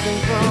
nothing from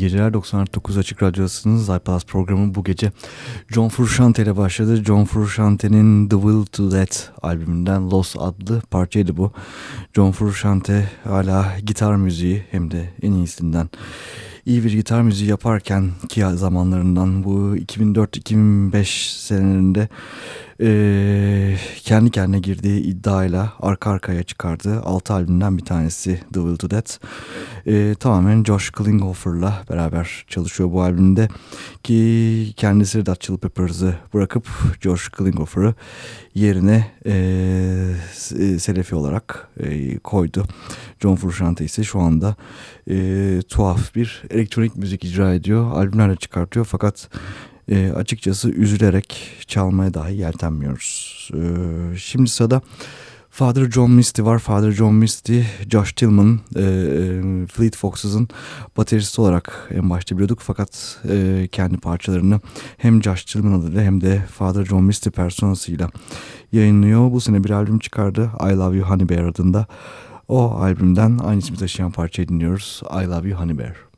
geceler. 99 Açık Radyosu'nun Zaypalas programı bu gece John Frusciante ile başladı. John Frusciante'nin The Will To Let albümünden Los adlı parçaydı bu. John Frusciante hala gitar müziği hem de en iyisinden iyi bir gitar müziği yaparken ki zamanlarından bu 2004-2005 senelerinde e, kendi kendine girdiği iddiayla arka arkaya çıkardığı 6 albümden bir tanesi The Will to Death. E, tamamen Josh Klinghoffer'la beraber çalışıyor bu albümde ki kendisi Red Hot Chili Peppers'ı bırakıp Josh Klinghoffer'ı yerine ee, e, Selefi olarak e, koydu. John Frusciante ise şu anda e, tuhaf bir elektronik müzik icra ediyor. Albümlerle çıkartıyor fakat e, açıkçası üzülerek çalmaya dahi yeltenmiyoruz. E, şimdi sırada Father John Misty var. Father John Misty, Josh Tillman, e, e Fleet Foxes'ın bateristi olarak en başta biliyorduk. Fakat e, kendi parçalarını hem Josh Tillman adıyla hem de Father John Misty personasıyla yayınlıyor. Bu sene bir albüm çıkardı. I Love You Honey Bear adında. O albümden aynı ismi taşıyan parçayı dinliyoruz. I Love You Honey Bear.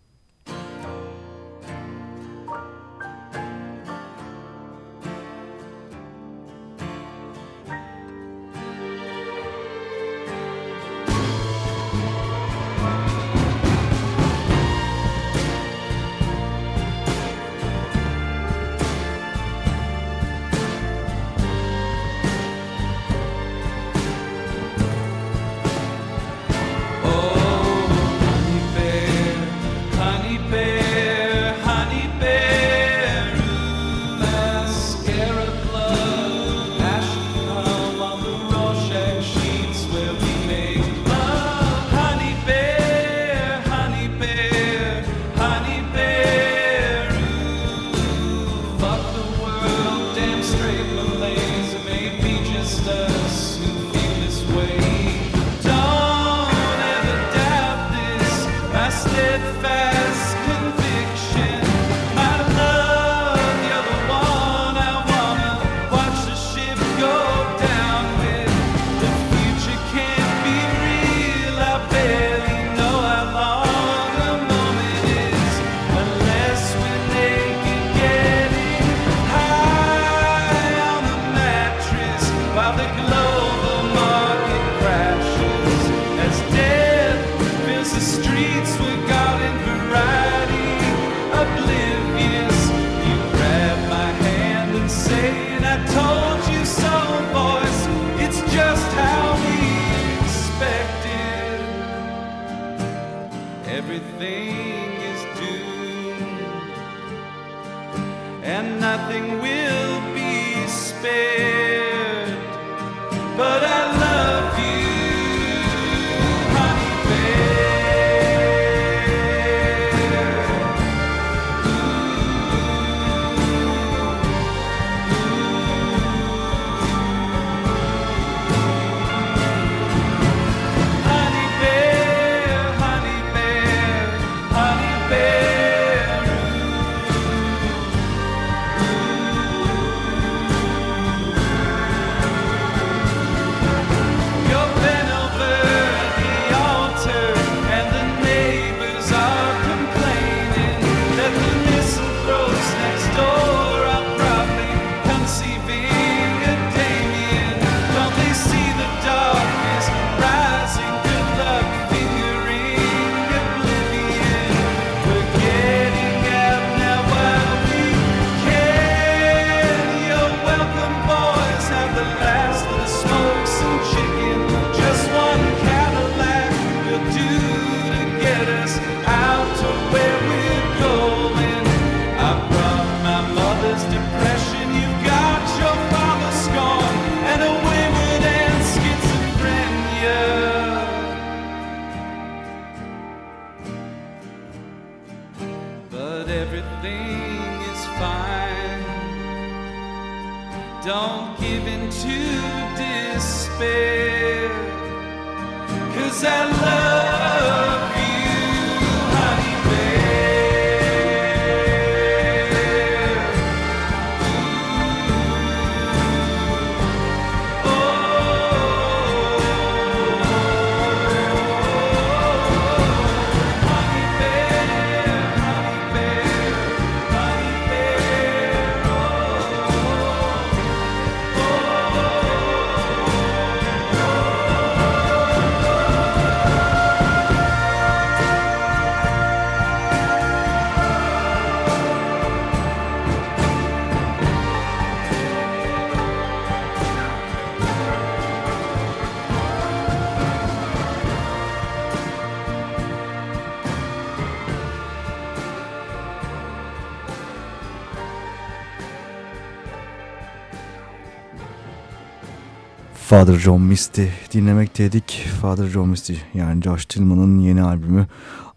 Father John Misty dinlemekteydik. Father John Misty yani Josh Tillman'ın yeni albümü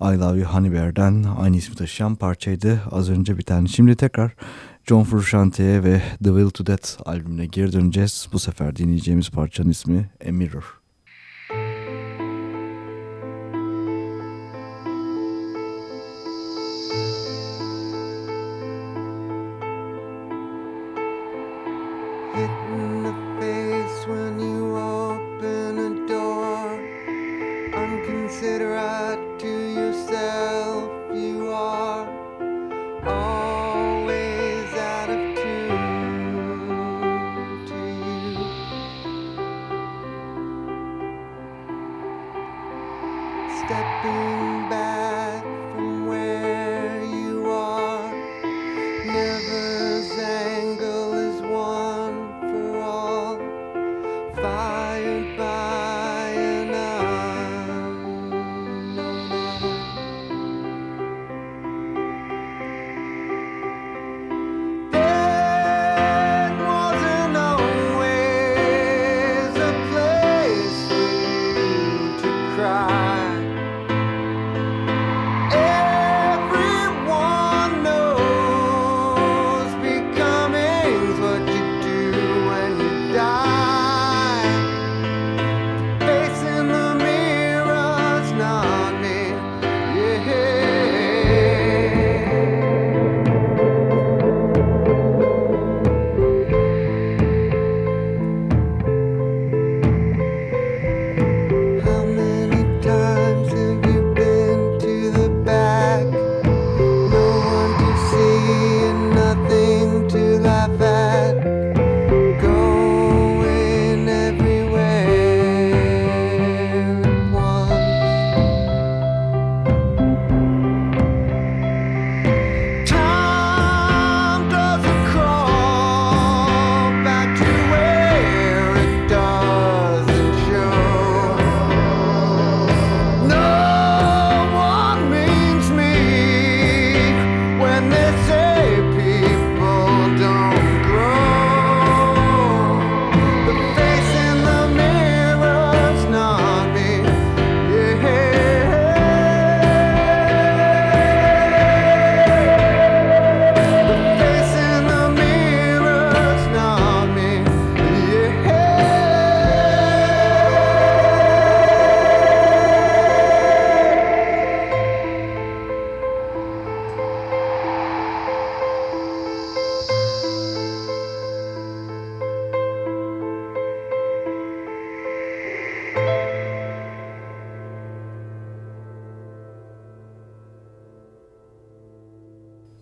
I Love You Honey Bear'den aynı ismi taşıyan parçaydı az önce bir tane. Şimdi tekrar John Frusciante'ye ve The Will to Death albümüne geri döneceğiz. Bu sefer dinleyeceğimiz parçanın ismi A Mirror.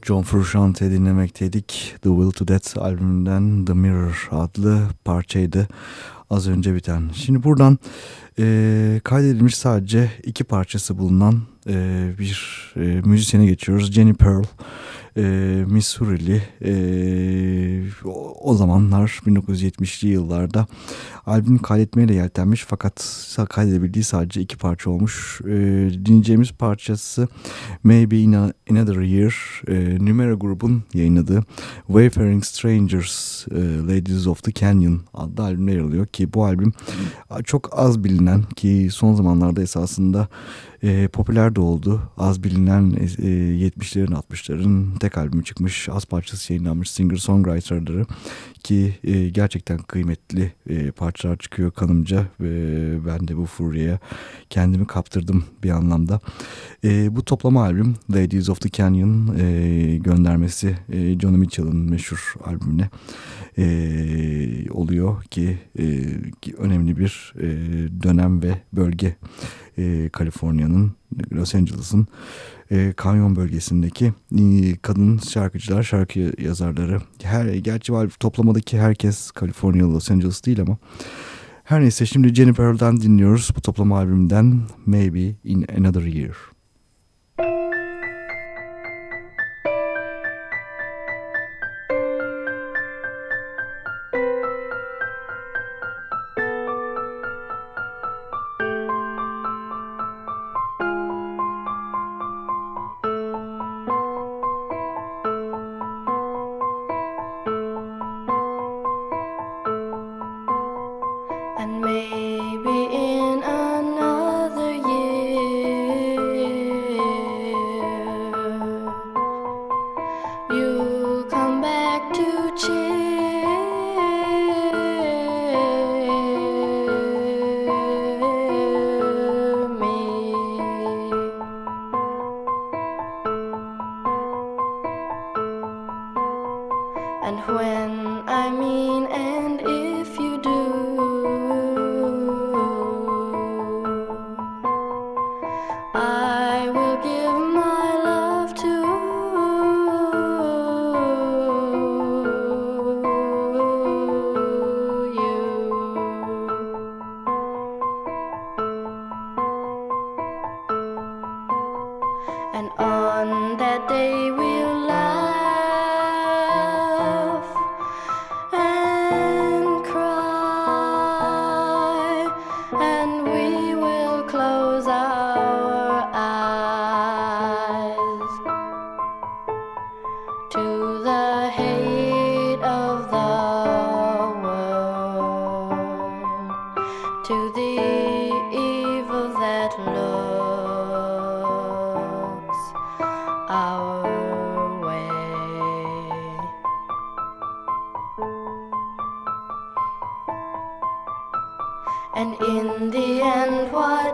John Frusciante dinlemekteydik. The Will to Death albümünden The Mirror adlı parçaydı az önce biten. Şimdi buradan e, kaydedilmiş sadece iki parçası bulunan e, bir e, müzisyene geçiyoruz. Jenny Pearl e, Missouri'li e, o, o zamanlar 1970'li yıllarda albüm kaydetmeye de yeltenmiş fakat kaydedebildiği sadece iki parça olmuş. E, dinleyeceğimiz parçası Maybe in a, Another Year e, Numera grubun yayınladığı Wayfaring Strangers e, Ladies of the Canyon adlı albümde yer alıyor ki bu albüm çok az bilinen ki son zamanlarda esasında e, popüler de oldu. Az bilinen e, 70'lerin 60'ların tek albümü çıkmış. Az parçası yayınlanmış singer-songwriterları ki e, gerçekten kıymetli e, parçalar çıkıyor kanımca. E, ben de bu furyaya kendimi kaptırdım bir anlamda. E, bu toplama albüm Ladies of the Canyon e, göndermesi e, Johnny Mitchell'ın meşhur albümüne e, oluyor ki, e, ki önemli bir e, dönem ve bölge e, Kaliforniya'nın Los Angeles'ın e, kanyon bölgesindeki e, kadın şarkıcılar, şarkı yazarları. Her gerçi var toplamadaki herkes Kaliforniya, Los Angeles değil ama. Her neyse şimdi Jennifer dinliyoruz. Bu toplama albümünden maybe in another year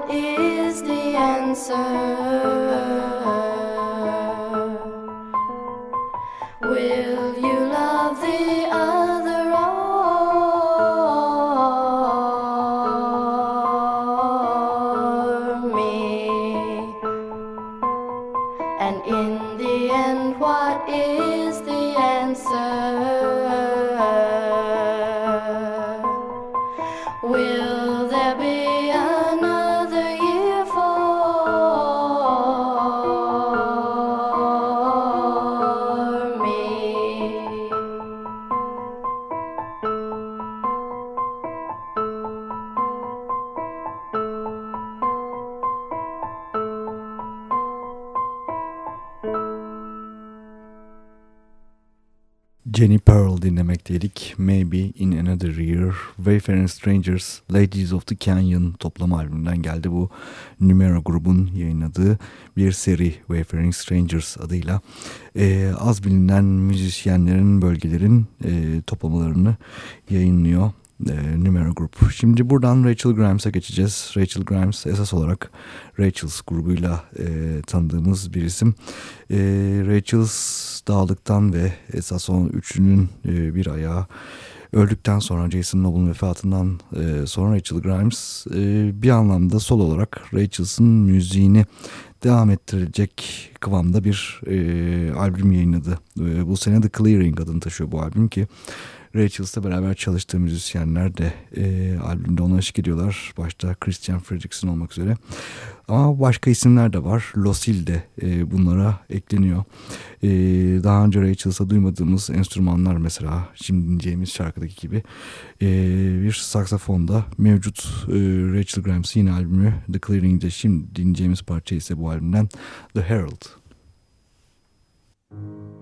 Jenny Wayfaring Strangers, Ladies of the Canyon toplama albümünden geldi bu. Numero grubun yayınladığı bir seri Wayfaring Strangers adıyla. Ee, az bilinen müzisyenlerin, bölgelerin e, toplamalarını yayınlıyor e, Numero Group. Şimdi buradan Rachel Grimes'a geçeceğiz. Rachel Grimes esas olarak Rachel's grubuyla e, tanıdığımız bir isim. E, Rachel's dağıldıktan ve esas onun üçünün e, bir ayağı öldükten sonra Jason Noble'ın vefatından e, sonra Rachel Grimes e, bir anlamda sol olarak Rachel's'ın müziğini devam ettirecek kıvamda bir e, albüm yayınladı. E, bu sene The Clearing adını taşıyor bu albüm ki Rachel's'la beraber çalıştığı müzisyenler de e, albümde ona eşlik ediyorlar. Başta Christian Fredrickson olmak üzere. Ama başka isimler de var. Losil de e, bunlara ekleniyor. E, daha önce Rachel's'a duymadığımız enstrümanlar mesela şimdi dinleyeceğimiz şarkıdaki gibi e, bir saksafonda mevcut e, Rachel Grimes'in yine albümü The Clearing'de şimdi dinleyeceğimiz parça ise bu albümden The Herald. Müzik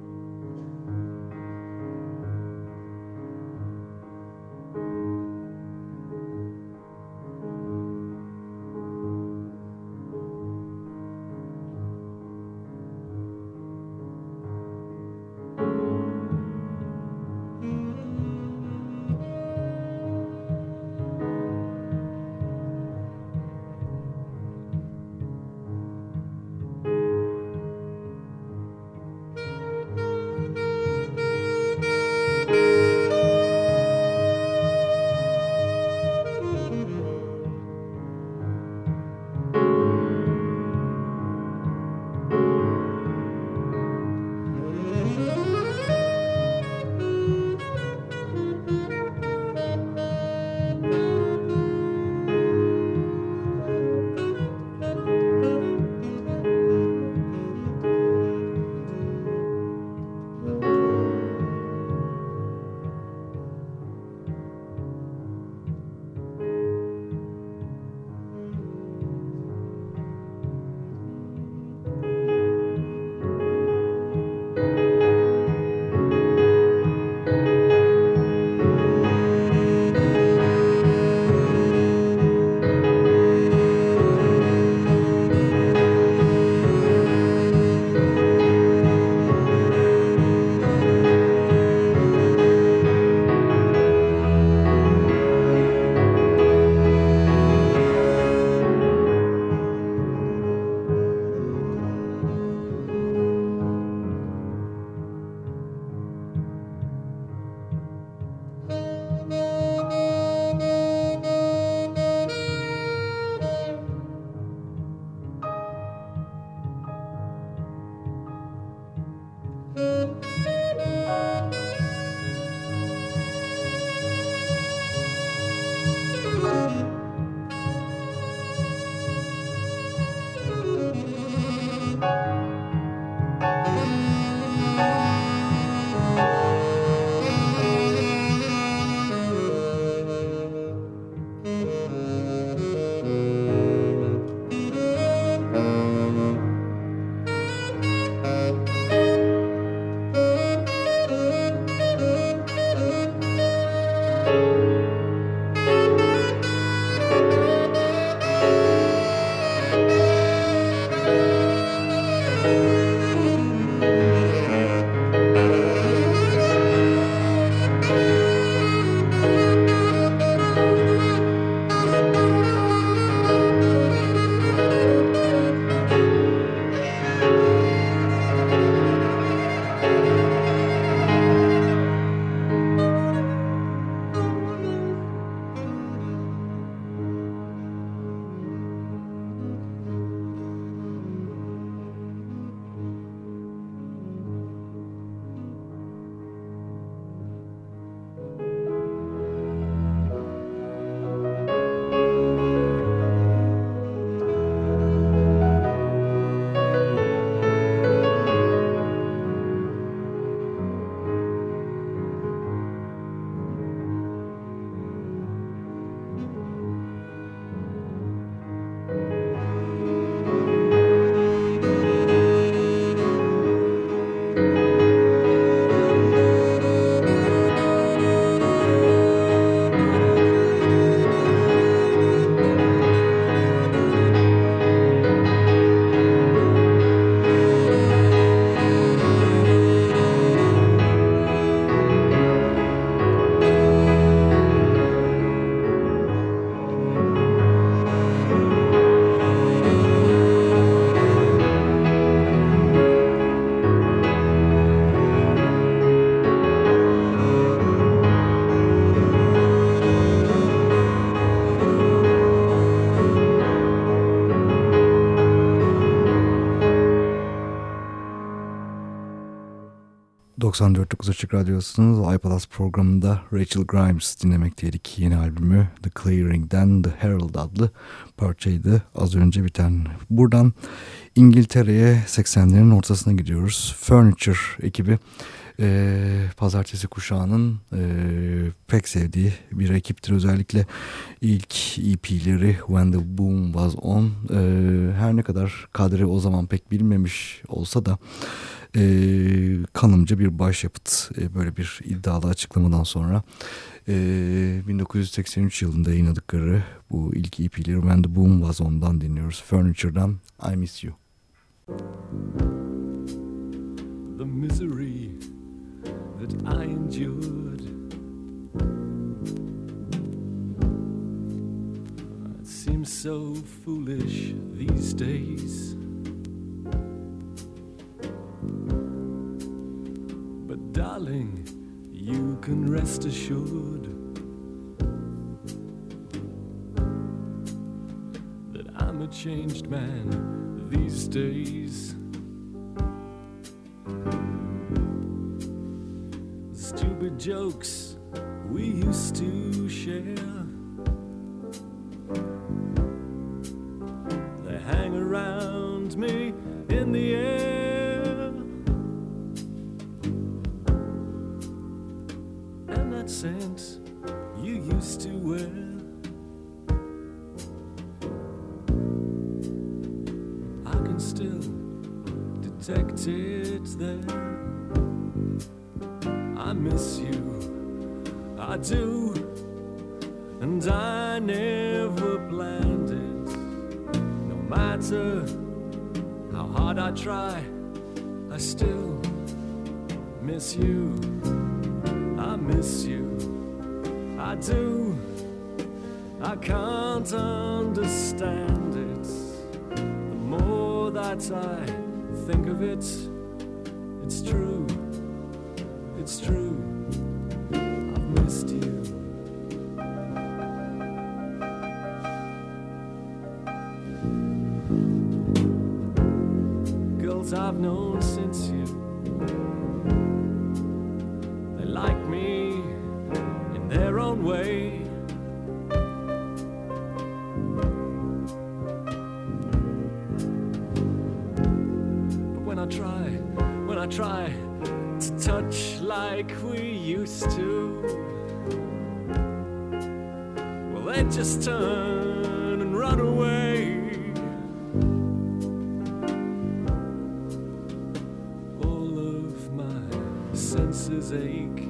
94.9 Açık Radyosu'nun iPalaz programında Rachel Grimes dinlemekteydik. Yeni albümü The Clearing'den The Herald adlı parçaydı az önce biten. Buradan İngiltere'ye 80'lerin ortasına gidiyoruz. Furniture ekibi e, pazartesi kuşağının e, pek sevdiği bir ekiptir. Özellikle ilk EP'leri When the Boom Was On e, her ne kadar kadri o zaman pek bilmemiş olsa da e, kanımca bir başyapıt e, böyle bir iddialı açıklamadan sonra e, 1983 yılında yayınladıkları bu ilk EP'leri When the Boom Was On'dan dinliyoruz. Furniture'dan I Miss You. The misery that I endured It seems so foolish these days can rest assured That I'm a changed man these days. Stupid jokes we used to share when I try, when I try to touch like we used to. Well, they just turn and run away. All of my senses ache.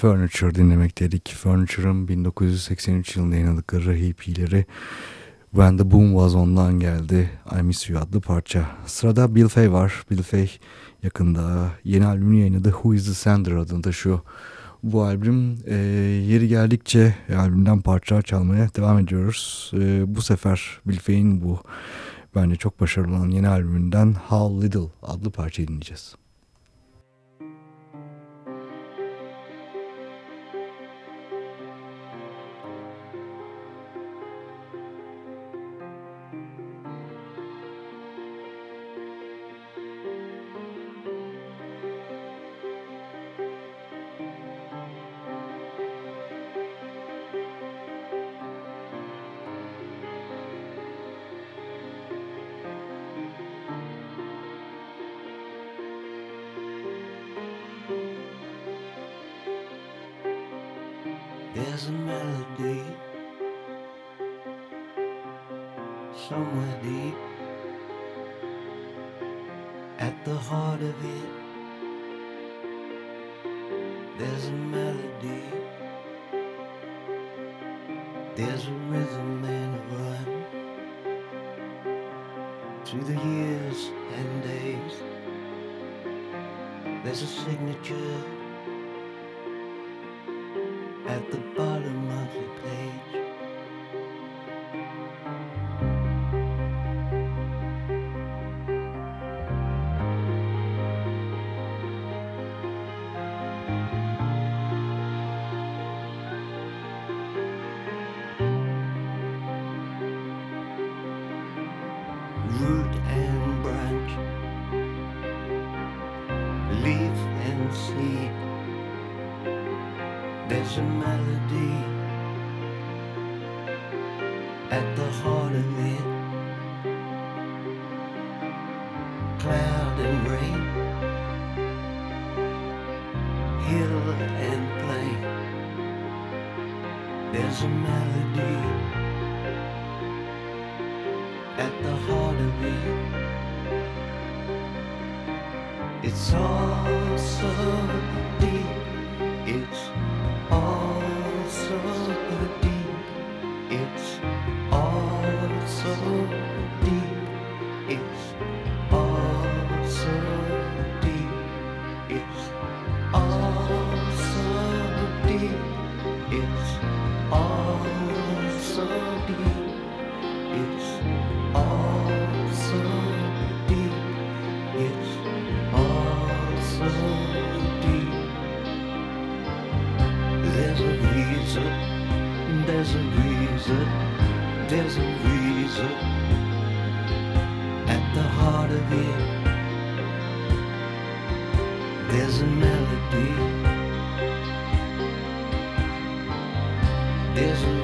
Furniture dinlemekteydik. Furniture'ın 1983 yılında yayınladıkları HP'leri When the Boom Was On'dan geldi. I Miss You adlı parça. Sırada Bill Fay var. Bill Fay yakında yeni albümünü yayınladı. Who is the Sender adını taşıyor. Bu albüm e, yeri geldikçe albümden parçalar çalmaya devam ediyoruz. E, bu sefer Bill Fay'in bu bence çok başarılı olan yeni albümünden How Little adlı parçayı dinleyeceğiz. Through the years and days. There's a signature at the bottom Isn't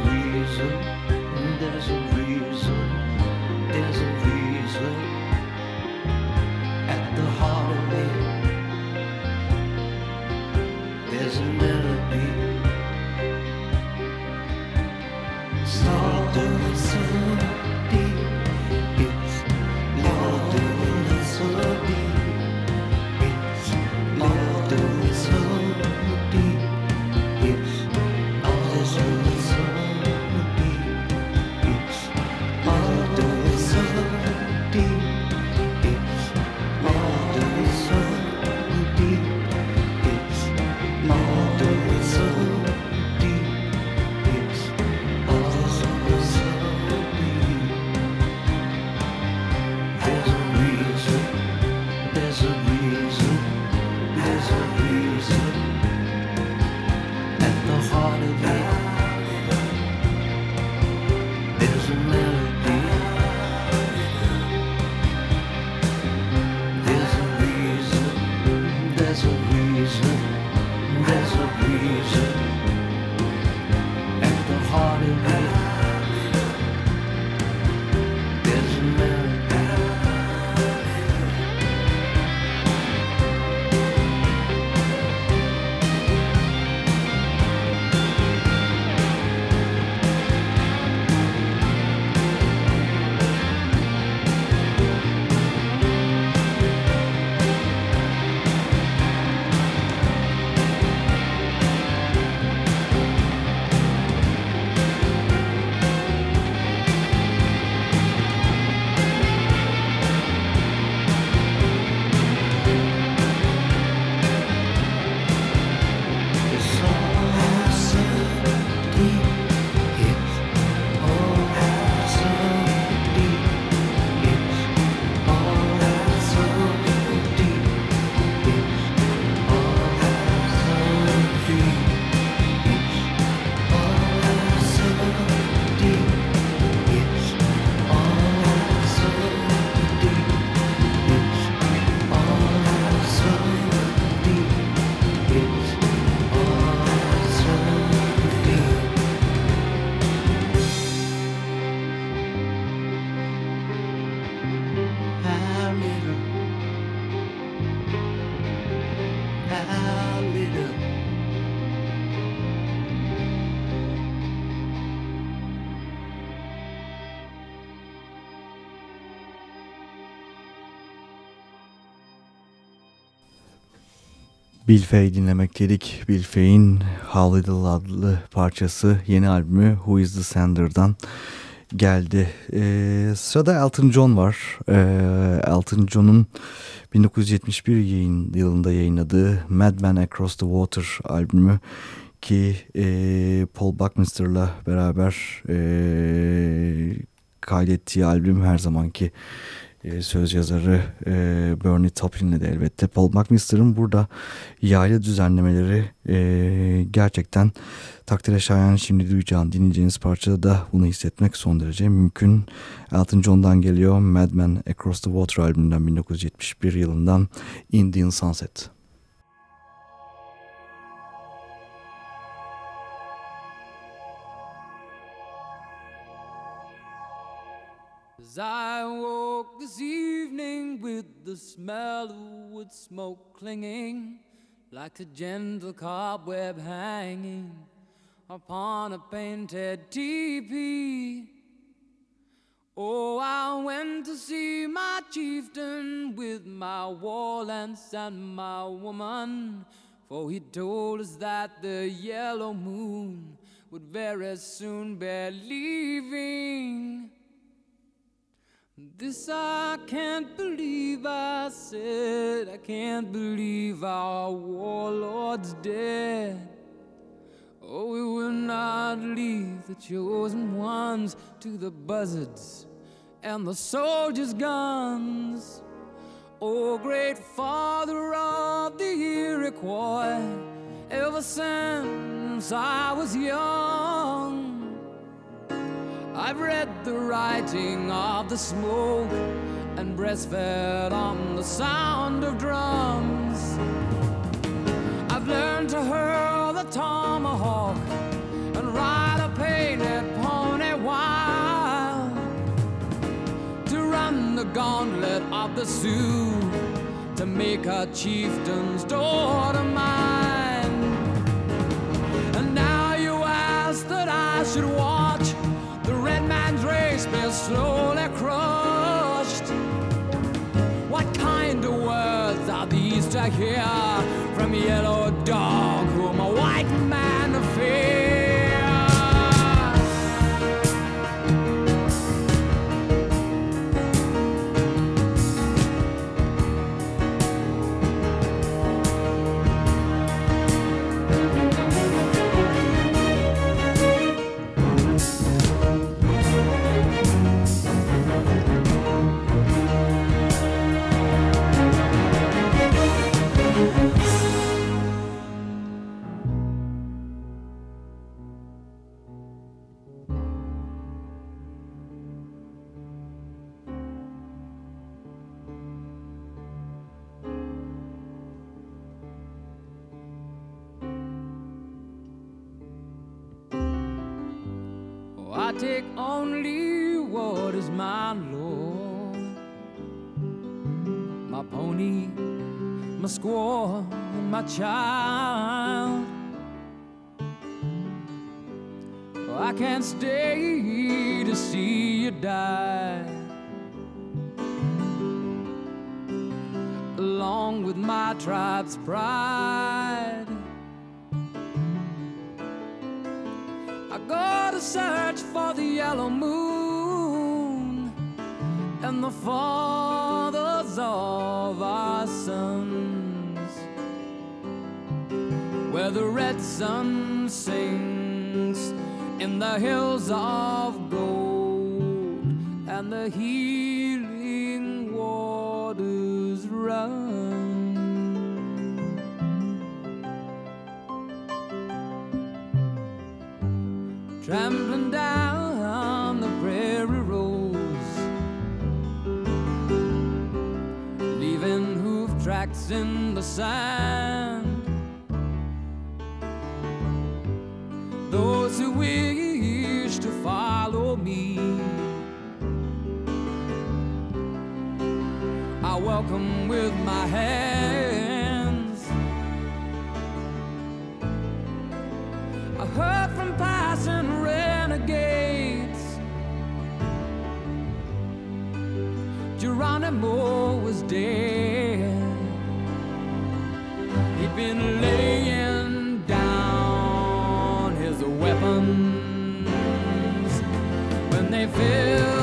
Bill Fay dinlemekteydik. Bill Fay'in How Little adlı parçası yeni albümü Who Is The Sender'dan geldi. Ee, sırada Elton John var. Ee, Elton John'un 1971 yayın, yılında yayınladığı Madman Across the Water albümü ki e, Paul Buckminster'la beraber e, kaydettiği albüm her zamanki e, söz yazarı e, Bernie Taupin'le de elbette. Paul Buckminster'ın burada yaylı düzenlemeleri e, gerçekten takdire şayan şimdi duyacağın dinleyeceğiniz parçada da bunu hissetmek son derece mümkün. Elton John'dan geliyor Madman Across the Water albümünden 1971 yılından Indian Sunset. As I woke this evening with the smell of wood smoke clinging like a gentle cobweb hanging upon a painted teepee. Oh, I went to see my chieftain with my war lance and my woman, for he told us that the yellow moon would very soon be leaving. This I can't believe I said, I can't believe our warlord's dead. Oh, we will not leave the chosen ones to the buzzards and the soldiers' guns. Oh, great father of the Iroquois, ever since I was young. I've read the writing of the smoke and breastfed on the sound of drums. I've learned to hurl the tomahawk and ride a painted pony wild, to run the gauntlet of the Sioux, to make a chieftain's daughter mine. Child. I can't stay to see you die. Along with my tribe's pride. I go to search for the yellow moon and the fathers of our the red sun sings in the hills of gold and the healing waters run. trampling down the prairie roads, leaving hoof tracks in the sand. Wish to follow me, I welcome with my hands. I heard from passing renegades. Geronimo was dead. He'd been laying they fill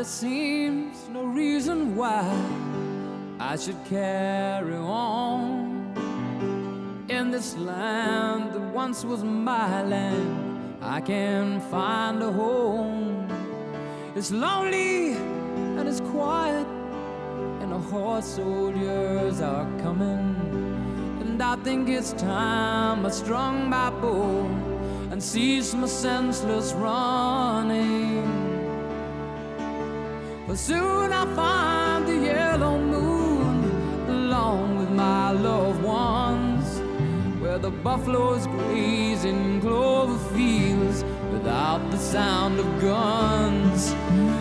there seems no reason why I should carry on in this land that once was my land. I can find a home. It's lonely and it's quiet, and the horse soldiers are coming. And I think it's time I strung my bow and cease my senseless running. But soon I'll find the yellow moon along with my loved ones, where the buffaloes graze in clover fields without the sound of guns,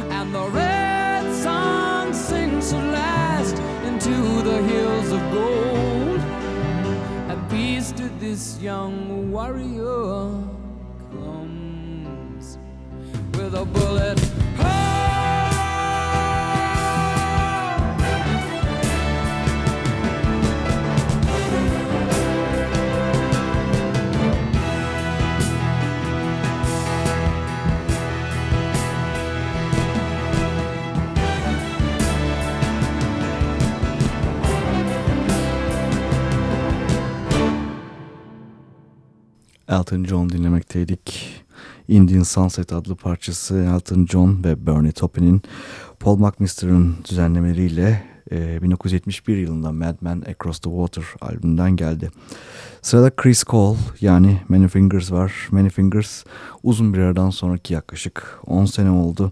and the red sun sinks at last into the hills of gold. And peace to this young warrior comes with a bullet. Elton John dinlemekteydik. Indian Sunset adlı parçası Elton John ve Bernie Taupin'in Paul McMister'ın düzenlemeleriyle e, 1971 yılında Mad Men Across the Water albümünden geldi. Sırada Chris Cole yani Many Fingers var. Many Fingers uzun bir aradan sonraki yaklaşık 10 sene oldu.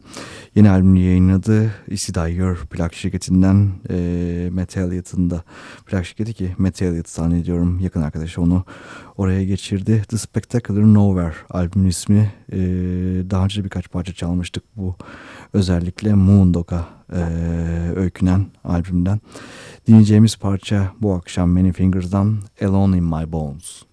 Yeni albümünü yayınladı. Easy Dyer plak şirketinden e, Matt Elliott'ın da plak şirketi ki Matt Elliott zannediyorum yakın arkadaşı onu oraya geçirdi. The Spectacular Nowhere albümün ismi. E, daha önce birkaç parça çalmıştık bu özellikle Moondog'a e, öykünen albümden. Dinleyeceğimiz parça bu akşam Many Fingers'dan Alone in My Bones.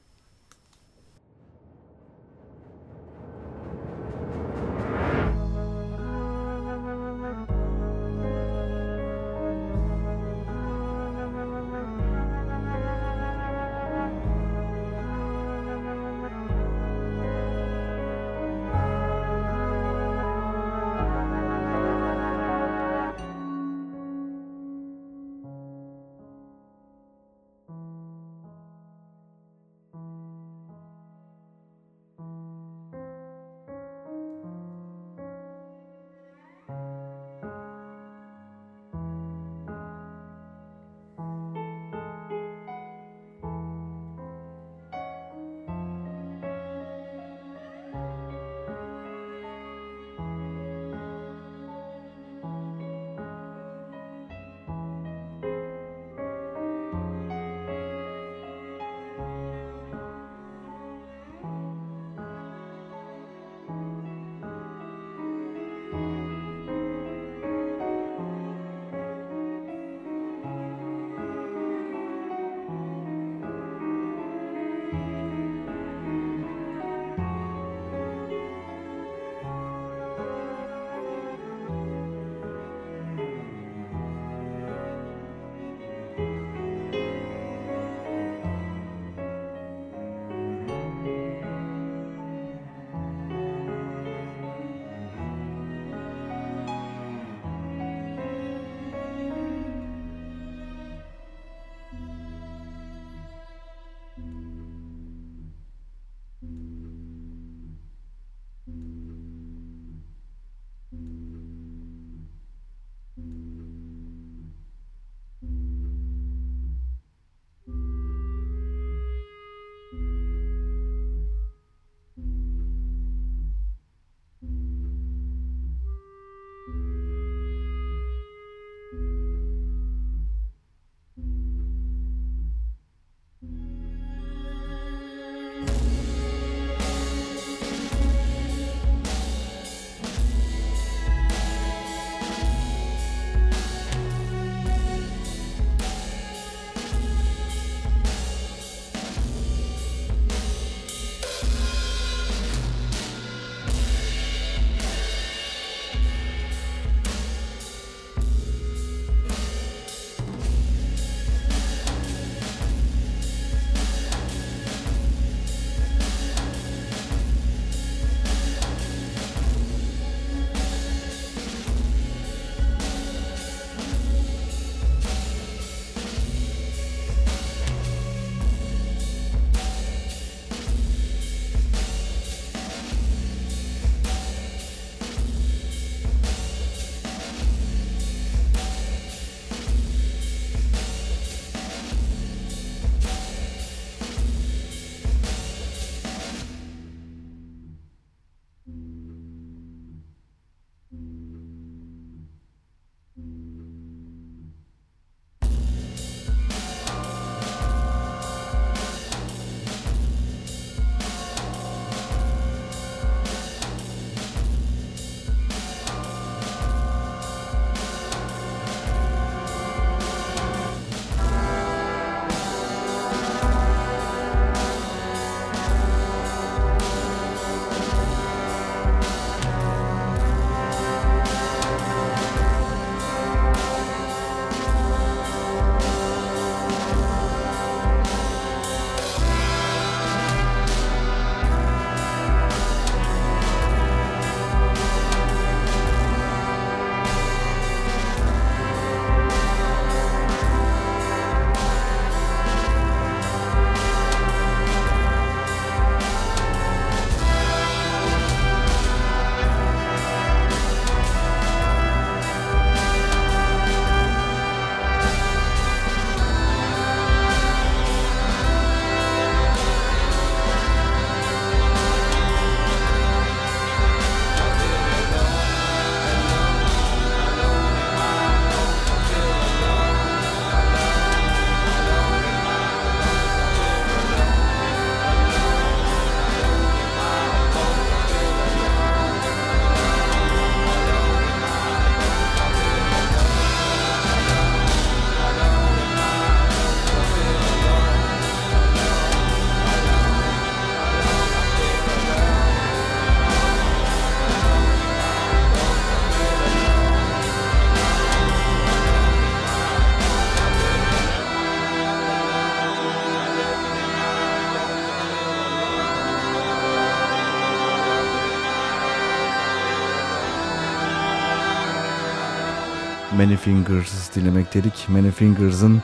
Many Fingers dinlemekteydik. Many Fingers'ın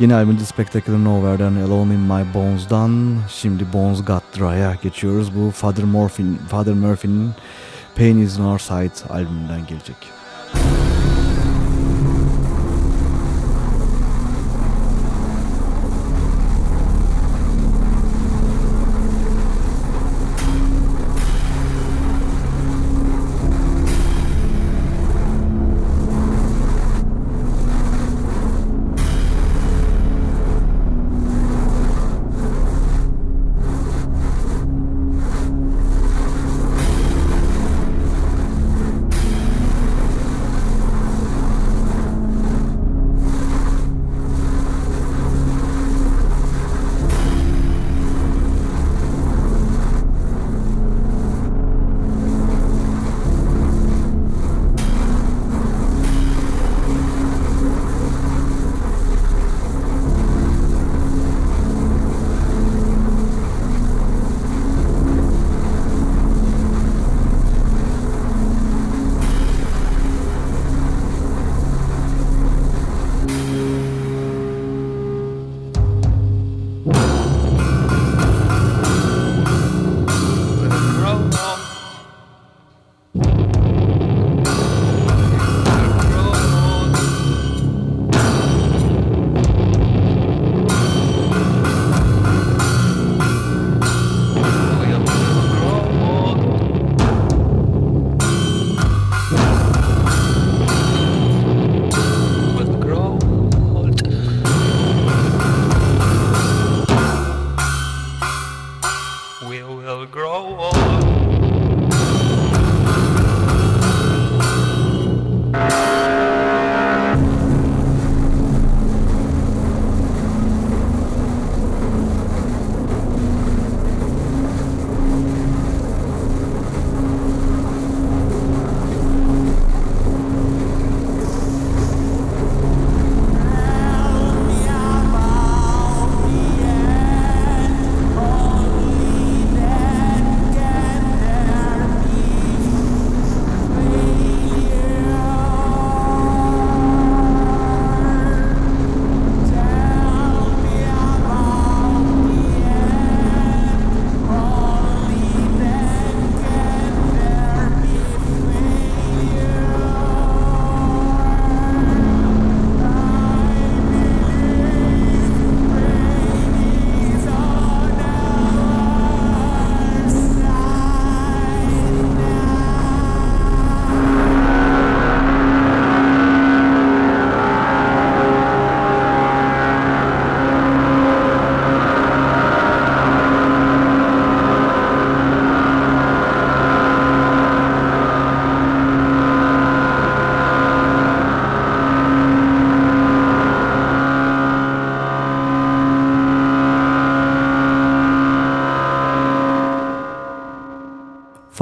yeni albümü Spectacular Nowhere'den Alone in My Bones'dan şimdi Bones Got Dry'a geçiyoruz. Bu Father, Morphin, Father Murphy'nin Pain Is In Our Side albümünden gelecek.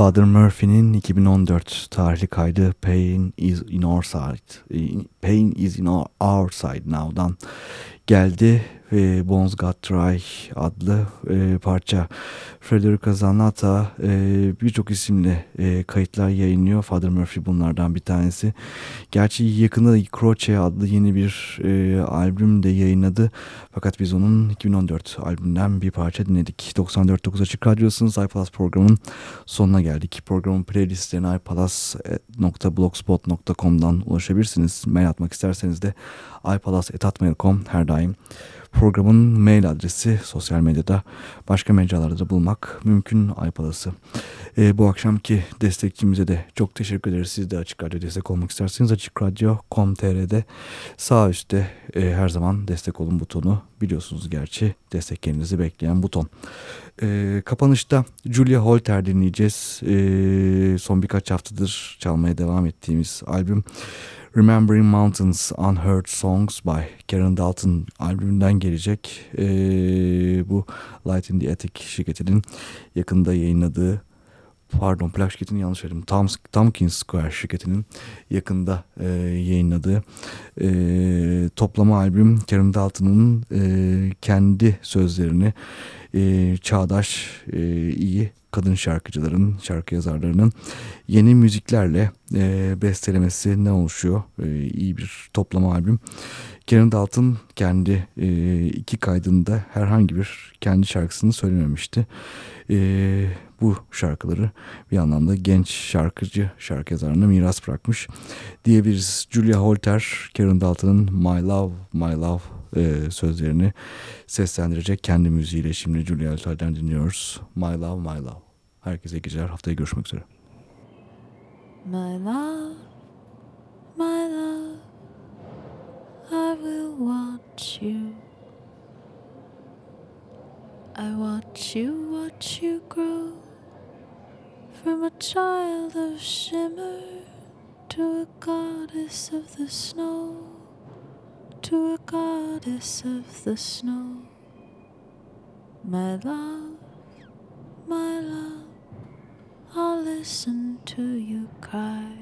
Father Murphy'nin 2014 tarihli kaydı Pain is in our side, Pain is in our, our side now'dan geldi ve Bones Got Dry adlı e, parça. Frederico Zanata e, birçok isimle e, kayıtlar yayınlıyor. Father Murphy bunlardan bir tanesi. Gerçi yakında Croce adlı yeni bir e, albüm de yayınladı. Fakat biz onun 2014 albümünden bir parça dinledik. 94.9 Açık Radyosu'nun iPlus programının sonuna geldik. Programın playlistlerine iPalaz.blogspot.com'dan ulaşabilirsiniz. Mail atmak isterseniz de iPalaz.atmail.com her daim Programın mail adresi sosyal medyada başka mecralarda da bulmak mümkün iPalas'ı. E, bu akşamki destekçimize de çok teşekkür ederiz. Siz de Açık Radyo destek olmak isterseniz Açık Radyo.com.tr'de sağ üstte e, her zaman destek olun butonu biliyorsunuz gerçi desteklerinizi bekleyen buton. E, kapanışta Julia Holter dinleyeceğiz. E, son birkaç haftadır çalmaya devam ettiğimiz albüm. Remembering Mountains Unheard Songs by Karen Dalton albümünden gelecek. Ee, bu Light in the Attic şirketinin yakında yayınladığı pardon plak şirketini yanlış söyledim. Tom, Tompkins Square şirketinin yakında e, yayınladığı e, toplama albüm Karen Dalton'ın e, kendi sözlerini e, çağdaş, e, iyi kadın şarkıcıların, şarkı yazarlarının yeni müziklerle e, bestelemesi ne oluşuyor? E, iyi bir toplama albüm. Karen Dalton kendi e, iki kaydında herhangi bir kendi şarkısını söylememişti. E, bu şarkıları bir anlamda genç şarkıcı şarkı yazarına miras bırakmış diyebiliriz. Julia Holter, Karen Dalton'ın My Love, My Love e, sözlerini seslendirecek kendi müziğiyle şimdi Julia Holter'den dinliyoruz. My Love, My Love. Herkese geceler. Haftaya görüşmek üzere. My love, my love, I will watch you. I watch you, watch you grow from a child of shimmer to a goddess of the snow, to a goddess of the snow. My love, my love. I'll listen to you cry.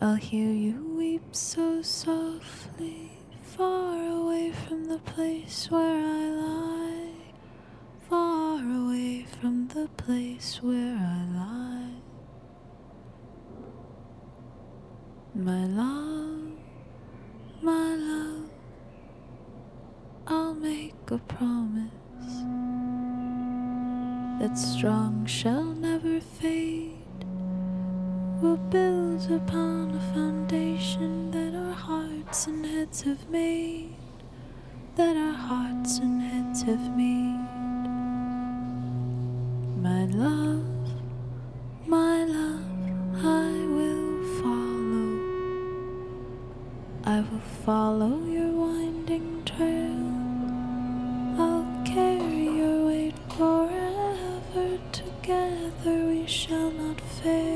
I'll hear you weep so softly, far away from the place where I lie, far away from the place where I lie. My love, my love, I'll make a promise that strong shall never fade. We'll build upon a foundation that our hearts and heads have made, that our hearts and heads have made. My love, my love, I will follow. I will follow your winding trail. I'll carry your weight forever. Together we shall not fail.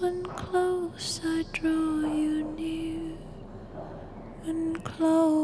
When close I draw you near. When close